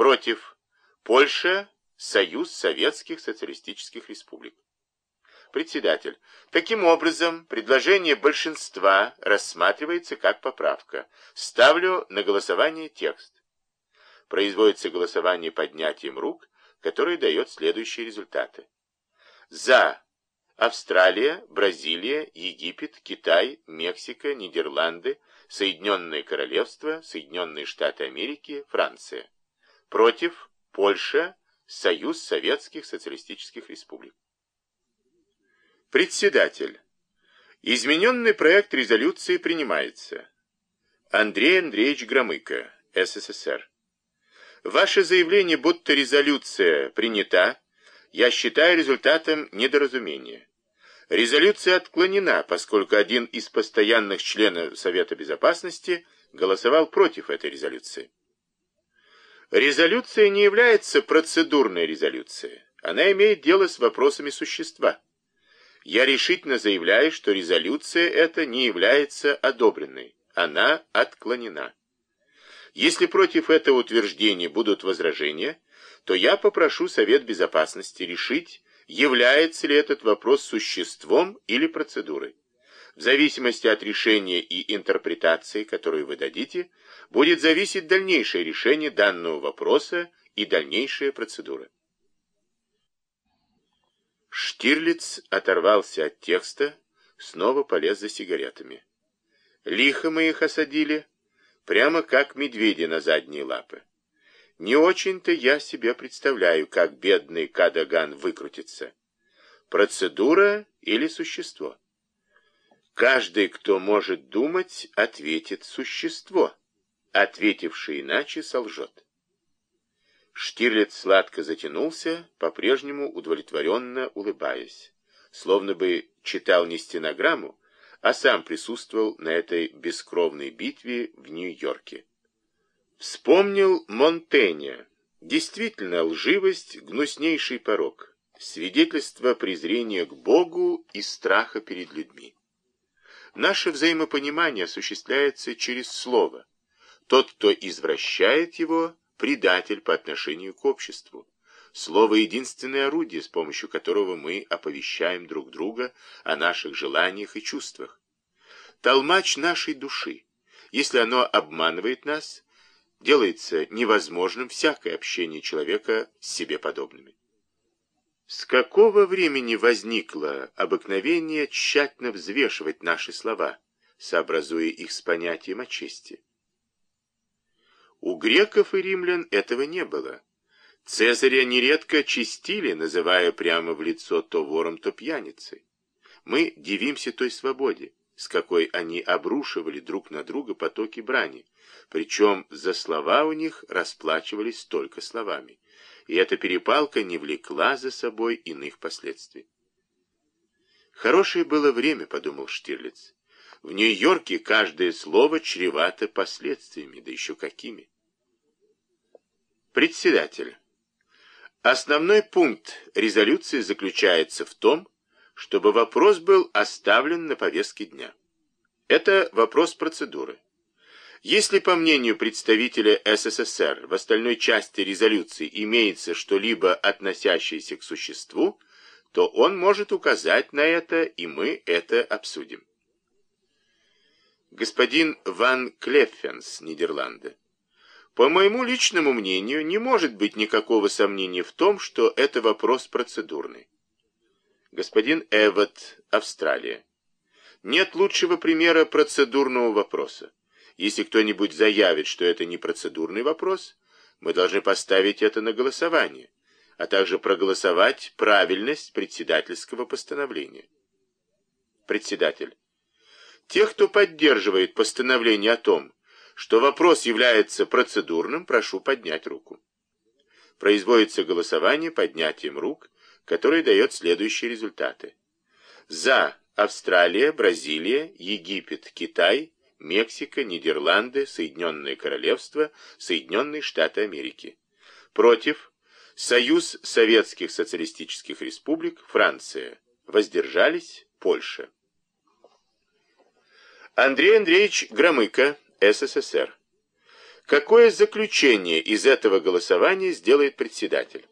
Против. Польша. Союз Советских Социалистических Республик. Председатель. Таким образом, предложение большинства рассматривается как поправка. Ставлю на голосование текст. Производится голосование поднятием рук, которое дает следующие результаты. За. Австралия, Бразилия, Египет, Китай, Мексика, Нидерланды, Соединенное Королевство, Соединенные Штаты Америки, Франция. Против. Польша, Союз Советских Социалистических Республик. Председатель. Измененный проект резолюции принимается. Андрей Андреевич Громыко, СССР. Ваше заявление, будто резолюция принята, я считаю результатом недоразумения. Резолюция отклонена, поскольку один из постоянных членов Совета Безопасности голосовал против этой резолюции. Резолюция не является процедурной резолюцией. Она имеет дело с вопросами существа. Я решительно заявляю, что резолюция эта не является одобренной. Она отклонена. Если против этого утверждения будут возражения, то я попрошу Совет Безопасности решить, является ли этот вопрос существом или процедурой. В зависимости от решения и интерпретации, которую вы дадите, будет зависеть дальнейшее решение данного вопроса и дальнейшая процедура. Штирлиц оторвался от текста, снова полез за сигаретами. Лихо мы их осадили, прямо как медведи на задние лапы. Не очень-то я себе представляю, как бедный Кадаган выкрутится. Процедура или существо? Каждый, кто может думать, ответит существо. Ответивший иначе солжет. Штирлиц сладко затянулся, по-прежнему удовлетворенно улыбаясь. Словно бы читал не стенограмму, а сам присутствовал на этой бескровной битве в Нью-Йорке. Вспомнил Монтенья. Действительно, лживость — гнуснейший порог, свидетельство презрения к Богу и страха перед людьми. Наше взаимопонимание осуществляется через слово. Тот, кто извращает его, предатель по отношению к обществу. Слово — единственное орудие, с помощью которого мы оповещаем друг друга о наших желаниях и чувствах. Толмач нашей души. Если оно обманывает нас, делается невозможным всякое общение человека с себе подобными. С какого времени возникло обыкновение тщательно взвешивать наши слова, сообразуя их с понятием о чести? У греков и римлян этого не было. Цезаря нередко чистили, называя прямо в лицо то вором, то пьяницей. Мы дивимся той свободе, с какой они обрушивали друг на друга потоки брани, причем за слова у них расплачивались только словами, и эта перепалка не влекла за собой иных последствий. «Хорошее было время», — подумал Штирлиц. «В Нью-Йорке каждое слово чревато последствиями, да еще какими». Председатель. Основной пункт резолюции заключается в том, чтобы вопрос был оставлен на повестке дня. Это вопрос процедуры. Если, по мнению представителя СССР, в остальной части резолюции имеется что-либо относящееся к существу, то он может указать на это, и мы это обсудим. Господин Ван Клеффенс, Нидерланды. По моему личному мнению, не может быть никакого сомнения в том, что это вопрос процедурный. Господин Эвот, Австралия. Нет лучшего примера процедурного вопроса. Если кто-нибудь заявит, что это не процедурный вопрос, мы должны поставить это на голосование, а также проголосовать правильность председательского постановления. Председатель. Тех, кто поддерживает постановление о том, что вопрос является процедурным, прошу поднять руку. Производится голосование поднятием рук, которое дает следующие результаты. За Австралия, Бразилия, Египет, Китай, Мексика, Нидерланды, Соединенное Королевство, Соединенные Штаты Америки. Против Союз Советских Социалистических Республик, Франция. Воздержались Польша. Андрей Андреевич Громыко, СССР. Какое заключение из этого голосования сделает председатель?